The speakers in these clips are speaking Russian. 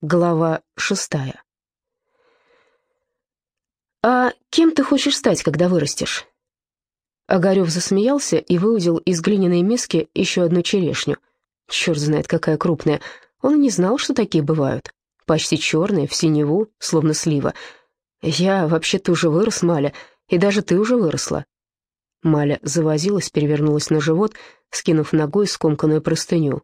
Глава шестая. «А кем ты хочешь стать, когда вырастешь?» Огарев засмеялся и выудил из глиняной миски еще одну черешню. Черт знает, какая крупная. Он не знал, что такие бывают. Почти черные, в синеву, словно слива. «Я вообще-то уже вырос, Маля, и даже ты уже выросла». Маля завозилась, перевернулась на живот, скинув ногой скомканную простыню.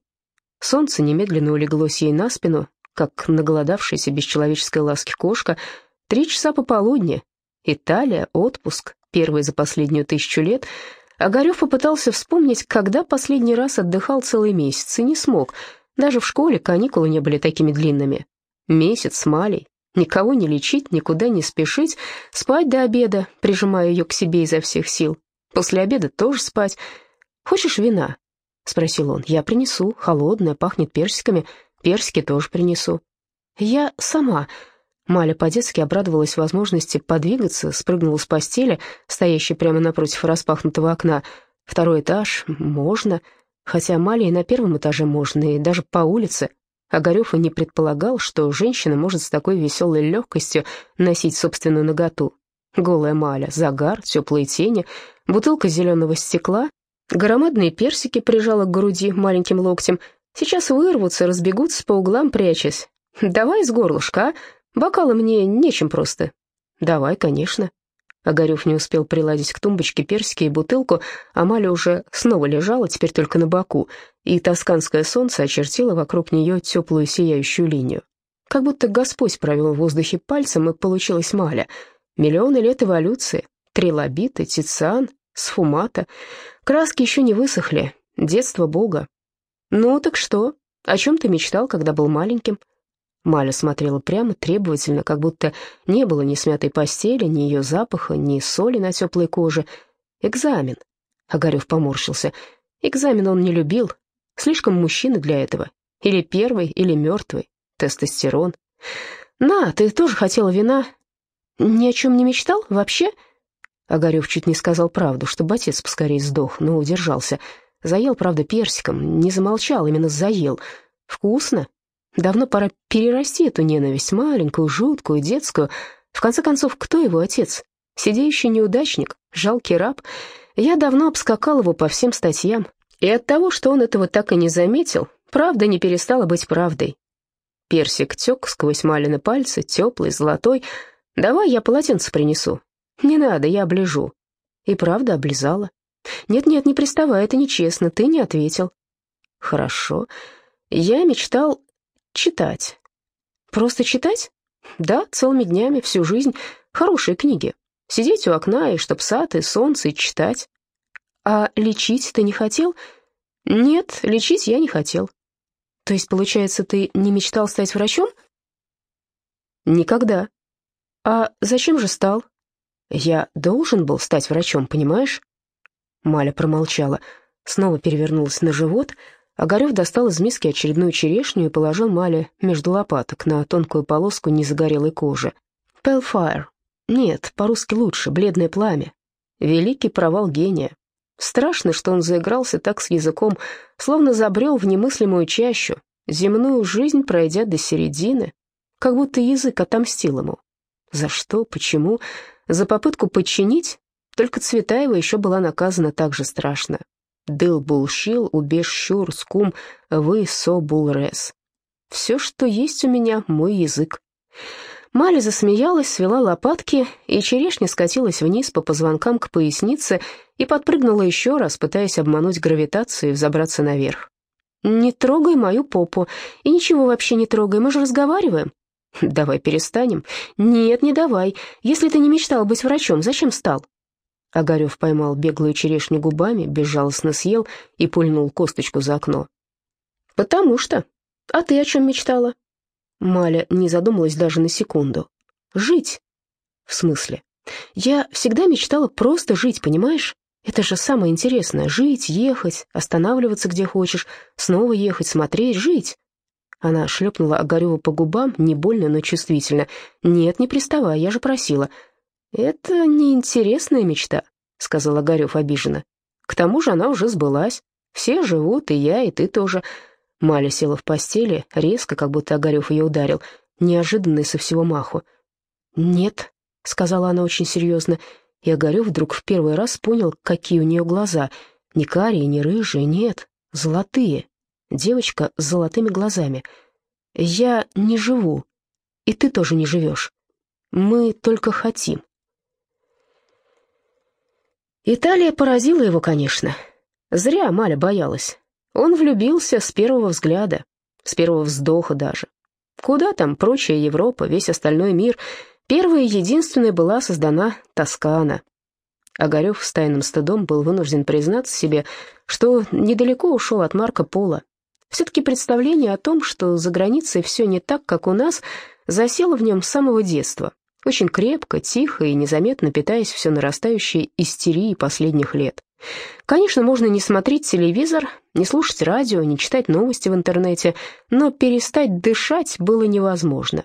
Солнце немедленно улеглось ей на спину, как наголодавшаяся без человеческой ласки кошка. Три часа пополудни. Италия, отпуск, первый за последнюю тысячу лет. Огарев попытался вспомнить, когда последний раз отдыхал целый месяц, и не смог. Даже в школе каникулы не были такими длинными. Месяц с Малей. Никого не лечить, никуда не спешить, спать до обеда, прижимая ее к себе изо всех сил. После обеда тоже спать. «Хочешь вина?» — спросил он. «Я принесу. Холодное, пахнет персиками. Персики тоже принесу». «Я сама». Маля по-детски обрадовалась возможности подвигаться, спрыгнула с постели, стоящей прямо напротив распахнутого окна. Второй этаж можно, хотя Мале и на первом этаже можно, и даже по улице. Огарев и не предполагал, что женщина может с такой веселой легкостью носить собственную наготу. Голая Маля, загар, теплые тени, бутылка зеленого стекла, громадные персики прижала к груди маленьким локтем — Сейчас вырвутся, разбегутся по углам, прячась. Давай из горлышка, а? Бокалы мне нечем просто. Давай, конечно. Огарев не успел приладить к тумбочке персики и бутылку, а Маля уже снова лежала, теперь только на боку, и тосканское солнце очертило вокруг нее теплую сияющую линию. Как будто Господь провел в воздухе пальцем, и получилась Маля. Миллионы лет эволюции, трилобиты, тициан, сфумата. Краски еще не высохли, детство Бога, «Ну, так что? О чем ты мечтал, когда был маленьким?» Маля смотрела прямо, требовательно, как будто не было ни смятой постели, ни ее запаха, ни соли на теплой коже. «Экзамен», — Огарев поморщился. «Экзамен он не любил. Слишком мужчина для этого. Или первый, или мертвый. Тестостерон. На, ты тоже хотела вина?» «Ни о чем не мечтал? Вообще?» Огарев чуть не сказал правду, чтобы отец поскорее сдох, но удержался — Заел, правда, персиком, не замолчал, именно заел. Вкусно. Давно пора перерасти эту ненависть, маленькую, жуткую, детскую. В конце концов, кто его отец? Сидеющий неудачник, жалкий раб. Я давно обскакал его по всем статьям. И от того, что он этого так и не заметил, правда не перестала быть правдой. Персик тек сквозь малины пальцы, теплый, золотой. «Давай я полотенце принесу». «Не надо, я оближу». И правда облизала. «Нет-нет, не приставай, это нечестно, ты не ответил». «Хорошо. Я мечтал читать». «Просто читать?» «Да, целыми днями, всю жизнь. Хорошие книги. Сидеть у окна, и чтоб сад, и солнце, и читать». «А лечить ты не хотел?» «Нет, лечить я не хотел». «То есть, получается, ты не мечтал стать врачом?» «Никогда». «А зачем же стал?» «Я должен был стать врачом, понимаешь?» Маля промолчала, снова перевернулась на живот. Огарев достал из миски очередную черешню и положил Мале между лопаток на тонкую полоску незагорелой кожи. «Pale fire». Нет, по-русски лучше, «бледное пламя». Великий провал гения. Страшно, что он заигрался так с языком, словно забрел в немыслимую чащу, земную жизнь пройдя до середины, как будто язык отомстил ему. За что, почему? За попытку подчинить? Только Цветаева еще была наказана так же страшно. Дыл булщил, убеж щур, скум, вы со булрес. Все, что есть у меня, мой язык. Маля засмеялась, свела лопатки, и черешня скатилась вниз по позвонкам к пояснице и подпрыгнула еще раз, пытаясь обмануть гравитацию и взобраться наверх. «Не трогай мою попу. И ничего вообще не трогай, мы же разговариваем». «Давай перестанем». «Нет, не давай. Если ты не мечтал быть врачом, зачем стал?» Огарев поймал беглую черешню губами, безжалостно съел и пульнул косточку за окно. «Потому что. А ты о чем мечтала?» Маля не задумалась даже на секунду. «Жить». «В смысле?» «Я всегда мечтала просто жить, понимаешь? Это же самое интересное — жить, ехать, останавливаться где хочешь, снова ехать, смотреть, жить». Она шлепнула Огареву по губам, не больно, но чувствительно. «Нет, не приставай, я же просила. «Это неинтересная мечта», — сказал Огарев обиженно. «К тому же она уже сбылась. Все живут, и я, и ты тоже. Маля села в постели, резко, как будто Огарев ее ударил, неожиданно и со всего маху. «Нет», — сказала она очень серьезно, и Огарев вдруг в первый раз понял, какие у нее глаза. Не карие, не рыжие, нет, золотые. Девочка с золотыми глазами. «Я не живу, и ты тоже не живешь. Мы только хотим». Италия поразила его, конечно. Зря Маля боялась. Он влюбился с первого взгляда, с первого вздоха даже. Куда там прочая Европа, весь остальной мир? Первая и единственная была создана Тоскана. Огарев с тайным стыдом был вынужден признаться себе, что недалеко ушел от Марка Пола. Все-таки представление о том, что за границей все не так, как у нас, засело в нем с самого детства, очень крепко, тихо и незаметно питаясь все нарастающей истерией последних лет. Конечно, можно не смотреть телевизор, не слушать радио, не читать новости в интернете, но перестать дышать было невозможно.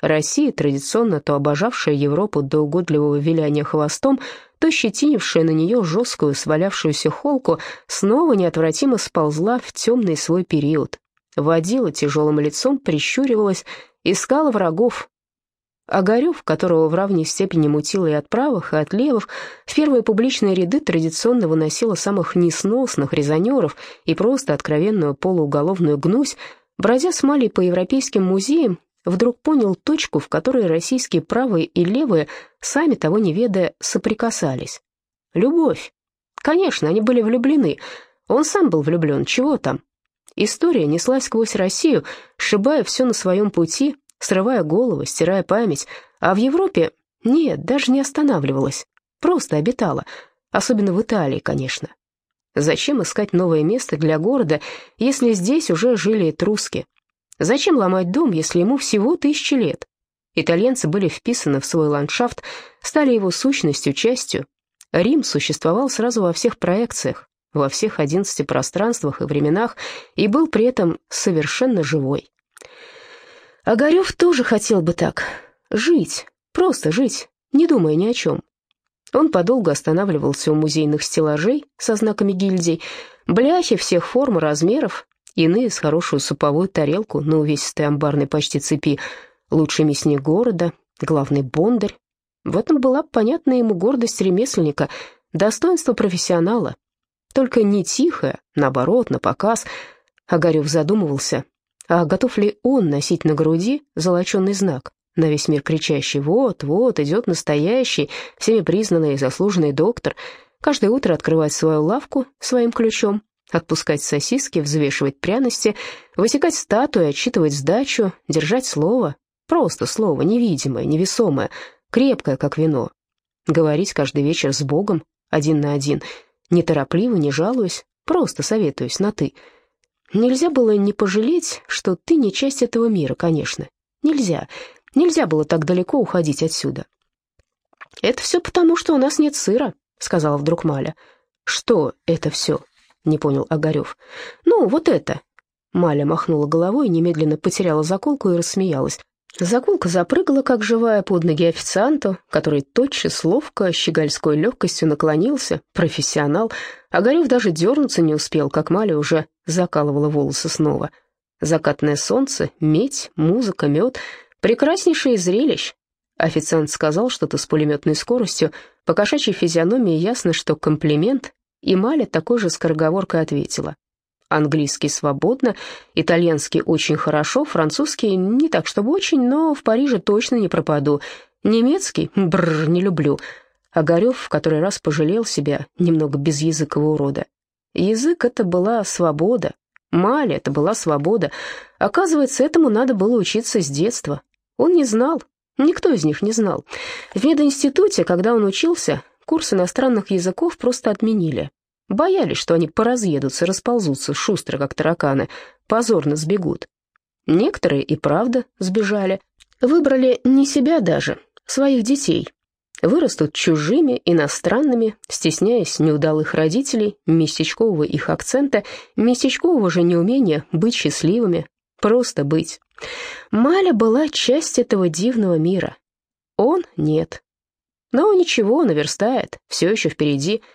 Россия, традиционно то обожавшая Европу до угодливого виляния хвостом, то щетинившая на нее жесткую свалявшуюся холку, снова неотвратимо сползла в темный свой период. Водила тяжелым лицом, прищуривалась, искала врагов, Огарев, которого в равной степени мутило и от правых, и от левых, в первые публичные ряды традиционно выносила самых несносных резонеров и просто откровенную полууголовную гнусь, бродя с Малей по европейским музеям, вдруг понял точку, в которой российские правые и левые, сами того не ведая, соприкасались. Любовь. Конечно, они были влюблены. Он сам был влюблен, чего там? История неслась сквозь Россию, сшибая все на своем пути, срывая головы, стирая память, а в Европе нет, даже не останавливалась, просто обитала, особенно в Италии, конечно. Зачем искать новое место для города, если здесь уже жили этруски? Зачем ломать дом, если ему всего тысячи лет? Итальянцы были вписаны в свой ландшафт, стали его сущностью, частью. Рим существовал сразу во всех проекциях, во всех одиннадцати пространствах и временах, и был при этом совершенно живой. Огарев тоже хотел бы так. Жить, просто жить, не думая ни о чем. Он подолгу останавливался у музейных стеллажей со знаками гильдий, бляхи всех форм и размеров, иные с хорошую суповую тарелку на увесистой амбарной почти цепи, лучший мясник города, главный бондарь. В этом была понятна ему гордость ремесленника, достоинство профессионала. Только не тихое, наоборот, на показ. Огарев задумывался, а готов ли он носить на груди золоченый знак, на весь мир кричащий «Вот, вот, идет настоящий, всеми признанный и заслуженный доктор», каждое утро открывать свою лавку своим ключом, отпускать сосиски, взвешивать пряности, высекать статуи, отчитывать сдачу, держать слово, просто слово, невидимое, невесомое, крепкое, как вино, говорить каждый вечер с Богом, один на один, неторопливо, не жалуясь, просто советуюсь на «ты», Нельзя было не пожалеть, что ты не часть этого мира, конечно. Нельзя. Нельзя было так далеко уходить отсюда. «Это все потому, что у нас нет сыра», — сказала вдруг Маля. «Что это все?» — не понял Огарев. «Ну, вот это». Маля махнула головой, немедленно потеряла заколку и рассмеялась. Заколка запрыгала, как живая, под ноги официанту, который тотчас ловко, щегольской легкостью наклонился, профессионал. Огарев даже дернуться не успел, как Маля уже закалывала волосы снова. Закатное солнце, медь, музыка, мед — прекраснейшее зрелищ. Официант сказал что-то с пулеметной скоростью, по кошачьей физиономии ясно, что комплимент, и Маля такой же скороговоркой ответила. Английский свободно, итальянский очень хорошо, французский не так, чтобы очень, но в Париже точно не пропаду. Немецкий, бррр, не люблю. Огарев в который раз пожалел себя немного без языкового урода. Язык — это была свобода. Маля — это была свобода. Оказывается, этому надо было учиться с детства. Он не знал, никто из них не знал. В мединституте, когда он учился, курс иностранных языков просто отменили. Боялись, что они поразъедутся, расползутся шустро, как тараканы, позорно сбегут. Некоторые и правда сбежали. Выбрали не себя даже, своих детей. Вырастут чужими, иностранными, стесняясь неудалых родителей, местечкового их акцента, местечкового же неумения быть счастливыми, просто быть. Маля была часть этого дивного мира. Он нет. Но ничего, наверстает, все еще впереди –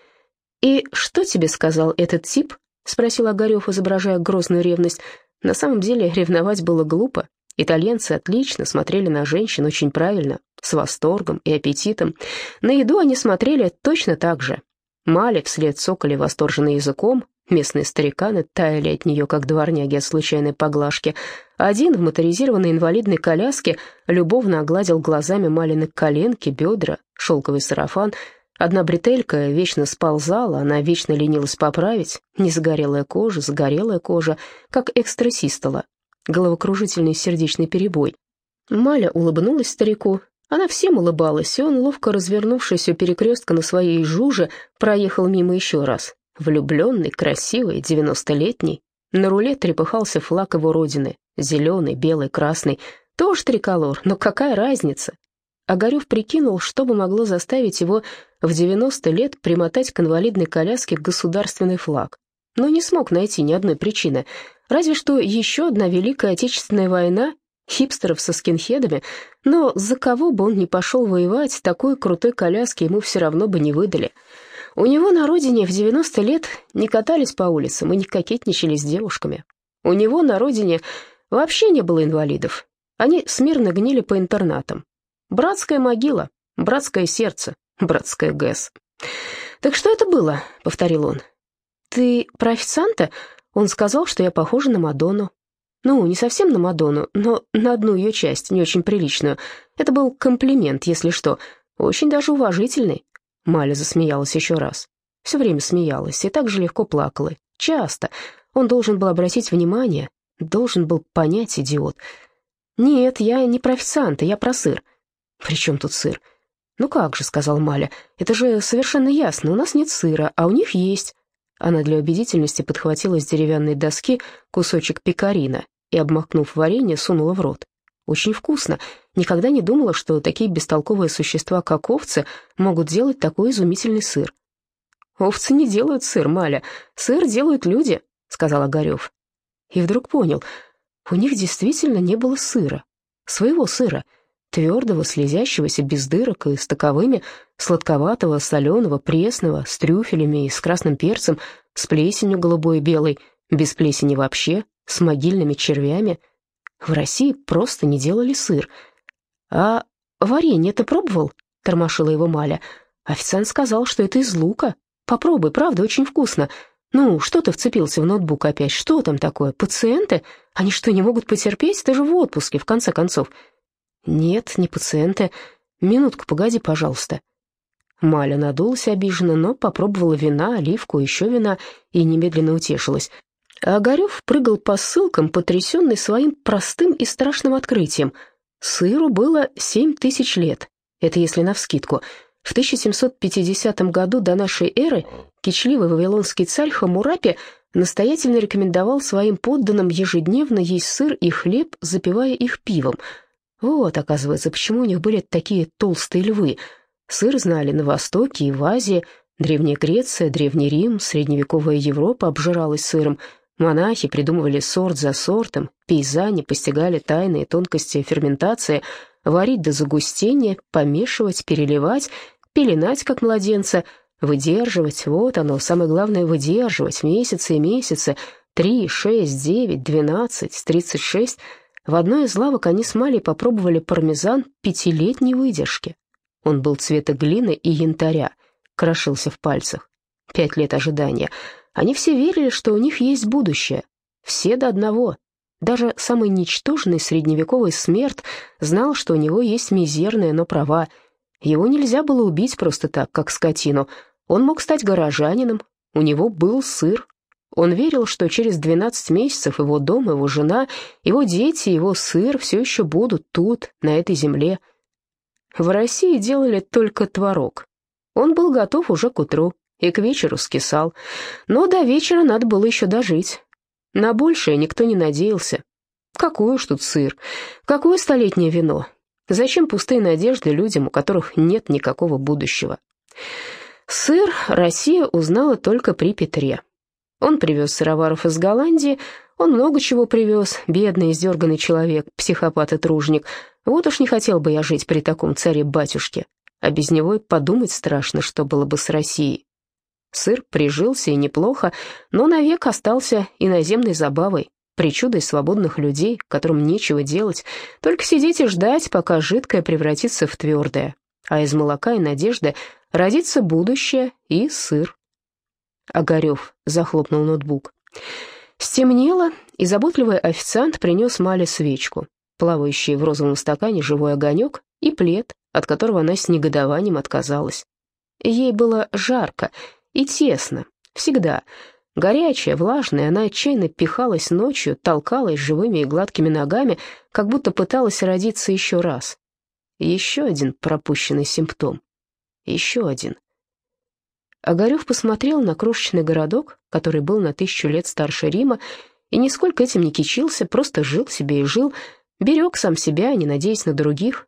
«И что тебе сказал этот тип?» — спросил Огарев, изображая грозную ревность. На самом деле ревновать было глупо. Итальянцы отлично смотрели на женщин очень правильно, с восторгом и аппетитом. На еду они смотрели точно так же. Мали вслед цокали восторженно языком, местные стариканы таяли от нее, как дворняги от случайной поглажки. Один в моторизированной инвалидной коляске любовно огладил глазами Малины коленки, бедра, шелковый сарафан. Одна бретелька вечно сползала, она вечно ленилась поправить. Незагорелая кожа, загорелая кожа, как экстрасистола. Головокружительный сердечный перебой. Маля улыбнулась старику, она всем улыбалась, и он, ловко развернувшись у перекрестка на своей жуже, проехал мимо еще раз. Влюбленный, красивый, девяностолетний. На руле трепыхался флаг его родины. Зеленый, белый, красный. Тоже триколор, но какая разница? Огарев прикинул, что бы могло заставить его в 90 лет примотать к инвалидной коляске государственный флаг. Но не смог найти ни одной причины. Разве что еще одна Великая Отечественная война хипстеров со скинхедами, но за кого бы он ни пошел воевать, такой крутой коляски ему все равно бы не выдали. У него на родине в 90 лет не катались по улицам и не кокетничали с девушками. У него на родине вообще не было инвалидов. Они смирно гнили по интернатам. Братская могила, братское сердце, братская ГЭС. «Так что это было?» — повторил он. «Ты про официанта?» Он сказал, что я похожа на Мадонну. Ну, не совсем на Мадонну, но на одну ее часть, не очень приличную. Это был комплимент, если что, очень даже уважительный. Маля засмеялась еще раз. Все время смеялась и так же легко плакала. Часто. Он должен был обратить внимание, должен был понять, идиот. «Нет, я не про официанта, я про сыр». «При чем тут сыр?» «Ну как же», — сказал Маля, — «это же совершенно ясно, у нас нет сыра, а у них есть». Она для убедительности подхватила с деревянной доски кусочек пекарина и, обмакнув варенье, сунула в рот. Очень вкусно. Никогда не думала, что такие бестолковые существа, как овцы, могут делать такой изумительный сыр. «Овцы не делают сыр, Маля. Сыр делают люди», — сказал Огарев. И вдруг понял, у них действительно не было сыра. Своего сыра. Твердого, слезящегося, без дырок и с таковыми, сладковатого, соленого, пресного, с трюфелями и с красным перцем, с плесенью голубой и белой, без плесени вообще, с могильными червями. В России просто не делали сыр. «А варенье ты пробовал?» — тормошила его Маля. «Официант сказал, что это из лука. Попробуй, правда, очень вкусно. Ну, что ты вцепился в ноутбук опять? Что там такое? Пациенты? Они что, не могут потерпеть? Ты же в отпуске, в конце концов». «Нет, не пациенты. Минутку, погоди, пожалуйста». Маля надулась обиженно, но попробовала вина, оливку, еще вина и немедленно утешилась. Огарев прыгал по ссылкам, потрясенный своим простым и страшным открытием. Сыру было семь тысяч лет, это если навскидку. В 1750 году до нашей эры кичливый вавилонский царь Хамурапи настоятельно рекомендовал своим подданным ежедневно есть сыр и хлеб, запивая их пивом. Вот, оказывается, почему у них были такие толстые львы. Сыр знали на Востоке и в Азии, Древняя Греция, Древний Рим, средневековая Европа обжиралась сыром – Монахи придумывали сорт за сортом, пейзане постигали тайные тонкости ферментации, варить до загустения, помешивать, переливать, пеленать, как младенца, выдерживать, вот оно, самое главное, выдерживать месяцы и месяцы, три, шесть, девять, двенадцать, тридцать шесть. В одной из лавок они с Малей попробовали пармезан пятилетней выдержки. Он был цвета глины и янтаря, крошился в пальцах. Пять лет ожидания — они все верили, что у них есть будущее. Все до одного. Даже самый ничтожный средневековый смерть знал, что у него есть мизерная, но права. Его нельзя было убить просто так, как скотину. Он мог стать горожанином, у него был сыр. Он верил, что через 12 месяцев его дом, его жена, его дети, его сыр все еще будут тут, на этой земле. В России делали только творог. Он был готов уже к утру и к вечеру скисал. Но до вечера надо было еще дожить. На большее никто не надеялся. Какой уж тут сыр, какое столетнее вино. Зачем пустые надежды людям, у которых нет никакого будущего? Сыр Россия узнала только при Петре. Он привез сыроваров из Голландии, он много чего привез, бедный, издерганный человек, психопат и тружник. Вот уж не хотел бы я жить при таком царе-батюшке, а без него и подумать страшно, что было бы с Россией. Сыр прижился и неплохо, но навек остался иноземной забавой. причудой свободных людей, которым нечего делать, только сидеть и ждать, пока жидкое превратится в твердое, а из молока и надежды родится будущее и сыр. Огарев захлопнул ноутбук. Стемнело, и заботливый официант принес Мале свечку, плавающий в розовом стакане живой огонек и плед, от которого она с негодованием отказалась. Ей было жарко и тесно, всегда. Горячая, влажная, она отчаянно пихалась ночью, толкалась живыми и гладкими ногами, как будто пыталась родиться еще раз. Еще один пропущенный симптом. Еще один. Огарев посмотрел на крошечный городок, который был на тысячу лет старше Рима, и нисколько этим не кичился, просто жил себе и жил, берег сам себя, не надеясь на других.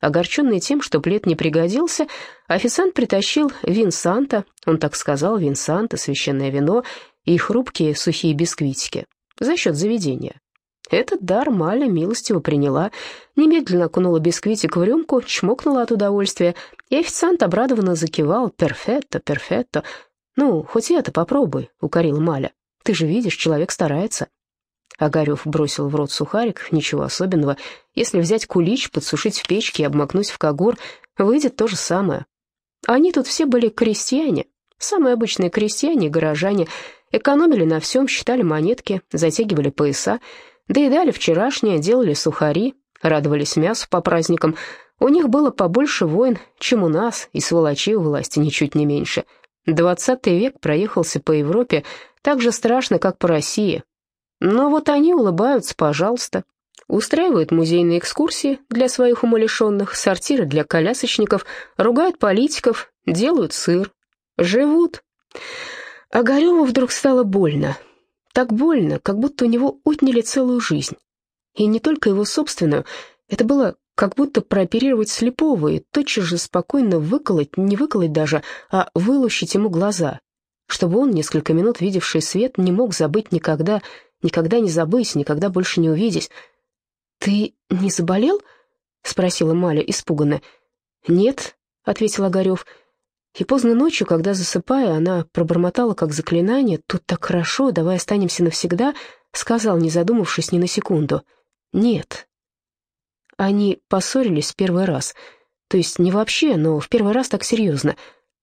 Огорченный тем, что плед не пригодился, официант притащил винсанта, он так сказал, винсанта, священное вино и хрупкие сухие бисквитики за счет заведения. Этот дар Маля милостиво приняла, немедленно окунула бисквитик в рюмку, чмокнула от удовольствия, и официант обрадованно закивал «Перфетто, перфетто». «Ну, хоть это попробуй», — укорил Маля. «Ты же видишь, человек старается». Огарев бросил в рот сухарик, ничего особенного. Если взять кулич, подсушить в печке и обмакнуть в когор, выйдет то же самое. Они тут все были крестьяне, самые обычные крестьяне и горожане, экономили на всем, считали монетки, затягивали пояса, доедали вчерашнее, делали сухари, радовались мясу по праздникам. У них было побольше войн, чем у нас, и сволочей у власти ничуть не меньше. Двадцатый век проехался по Европе так же страшно, как по России. Но вот они улыбаются, пожалуйста. Устраивают музейные экскурсии для своих умалишенных, сортиры для колясочников, ругают политиков, делают сыр. Живут. А Гореву вдруг стало больно. Так больно, как будто у него отняли целую жизнь. И не только его собственную, это было как будто прооперировать слепого и тотчас же спокойно выколоть, не выколоть даже, а вылущить ему глаза, чтобы он, несколько минут видевший свет, не мог забыть никогда, никогда не забыть, никогда больше не увидеть. «Ты не заболел?» — спросила Маля испуганно. «Нет», — ответил Огарев, — и поздно ночью, когда, засыпая, она пробормотала как заклинание «Тут так хорошо, давай останемся навсегда», сказал, не задумавшись ни на секунду «Нет». Они поссорились в первый раз. То есть не вообще, но в первый раз так серьезно.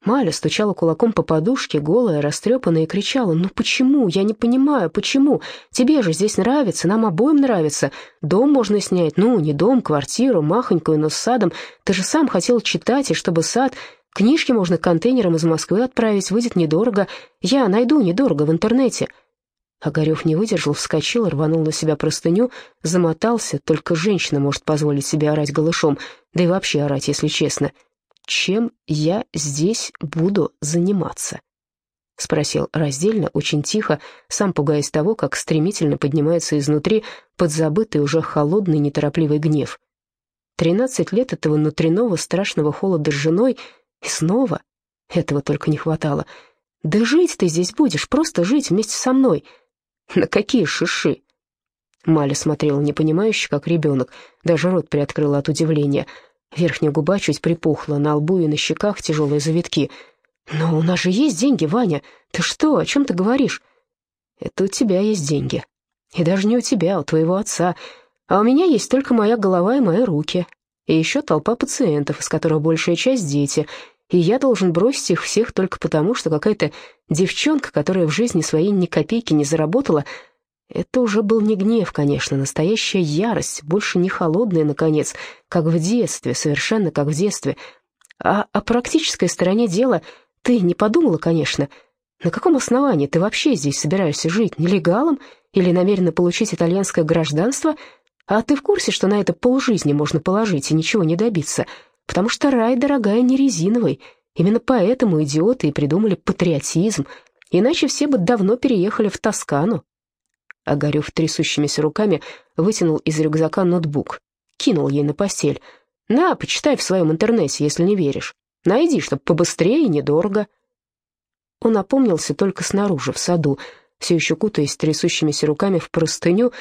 Маля стучала кулаком по подушке, голая, растрепанная, и кричала, «Ну почему? Я не понимаю, почему? Тебе же здесь нравится, нам обоим нравится. Дом можно снять, ну, не дом, квартиру, махонькую, но с садом. Ты же сам хотел читать, и чтобы сад...» Книжки можно контейнером из Москвы отправить, выйдет недорого. Я найду недорого в интернете». Огарев не выдержал, вскочил, рванул на себя простыню, замотался. Только женщина может позволить себе орать голышом, да и вообще орать, если честно. «Чем я здесь буду заниматься?» — спросил раздельно, очень тихо, сам пугаясь того, как стремительно поднимается изнутри подзабытый уже холодный неторопливый гнев. Тринадцать лет этого внутреннего страшного холода с женой — и снова? Этого только не хватало. Да жить ты здесь будешь, просто жить вместе со мной. На какие шиши? Маля смотрела непонимающе, как ребенок, даже рот приоткрыла от удивления. Верхняя губа чуть припухла, на лбу и на щеках тяжелые завитки. «Но у нас же есть деньги, Ваня. Ты что, о чем ты говоришь?» «Это у тебя есть деньги. И даже не у тебя, а у твоего отца. А у меня есть только моя голова и мои руки. И еще толпа пациентов, из которых большая часть дети и я должен бросить их всех только потому, что какая-то девчонка, которая в жизни своей ни копейки не заработала, это уже был не гнев, конечно, настоящая ярость, больше не холодная, наконец, как в детстве, совершенно как в детстве. А о практической стороне дела ты не подумала, конечно. На каком основании ты вообще здесь собираешься жить? Нелегалом? Или намерена получить итальянское гражданство? А ты в курсе, что на это полжизни можно положить и ничего не добиться?» Потому что рай, дорогая, не резиновый. Именно поэтому идиоты и придумали патриотизм, иначе все бы давно переехали в Тоскану. Огарев трясущимися руками вытянул из рюкзака ноутбук, кинул ей на постель. «На, почитай в своем интернете, если не веришь. Найди, чтоб побыстрее и недорого». Он опомнился только снаружи, в саду, все еще кутаясь трясущимися руками в простыню,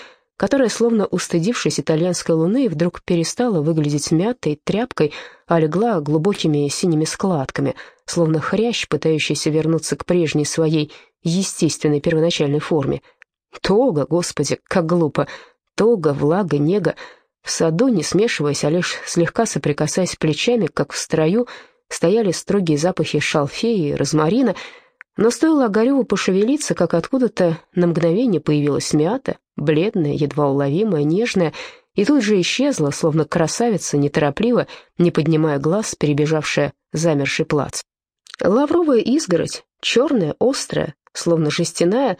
которая, словно устыдившись итальянской луны, вдруг перестала выглядеть мятой тряпкой, а легла глубокими синими складками, словно хрящ, пытающийся вернуться к прежней своей естественной первоначальной форме. Тога, господи, как глупо. Тога, влага, нега. В саду, не смешиваясь, а лишь слегка соприкасаясь плечами, как в строю, стояли строгие запахи шалфея и розмарина, но стоило Огареву пошевелиться, как откуда-то на мгновение появилась мята, бледная, едва уловимая, нежная, и тут же исчезла, словно красавица, неторопливо, не поднимая глаз, перебежавшая замерший плац. Лавровая изгородь, черная, острая, словно жестяная,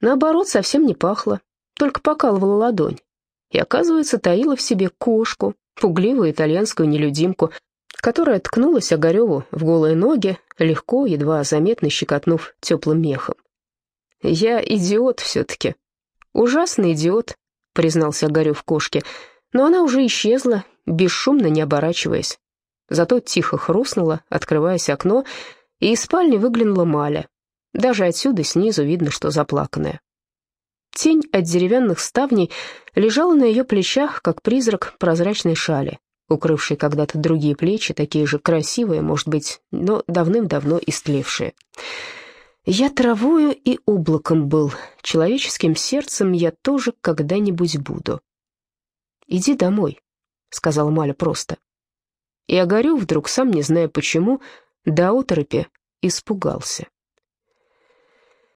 наоборот, совсем не пахла, только покалывала ладонь. И, оказывается, таила в себе кошку, пугливую итальянскую нелюдимку, которая ткнулась Огареву в голые ноги, легко, едва заметно щекотнув теплым мехом. «Я идиот все-таки. Ужасный идиот», — признался Огарев кошке, но она уже исчезла, бесшумно не оборачиваясь. Зато тихо хрустнуло, открываясь окно, и из спальни выглянула Маля. Даже отсюда снизу видно, что заплаканная. Тень от деревянных ставней лежала на ее плечах, как призрак прозрачной шали, укрывшей когда-то другие плечи, такие же красивые, может быть, но давным-давно истлевшие. «Я травою и облаком был, человеческим сердцем я тоже когда-нибудь буду». «Иди домой», — сказала Маля просто. И Огарев вдруг, сам не зная почему, до оторопи испугался.